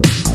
Bye.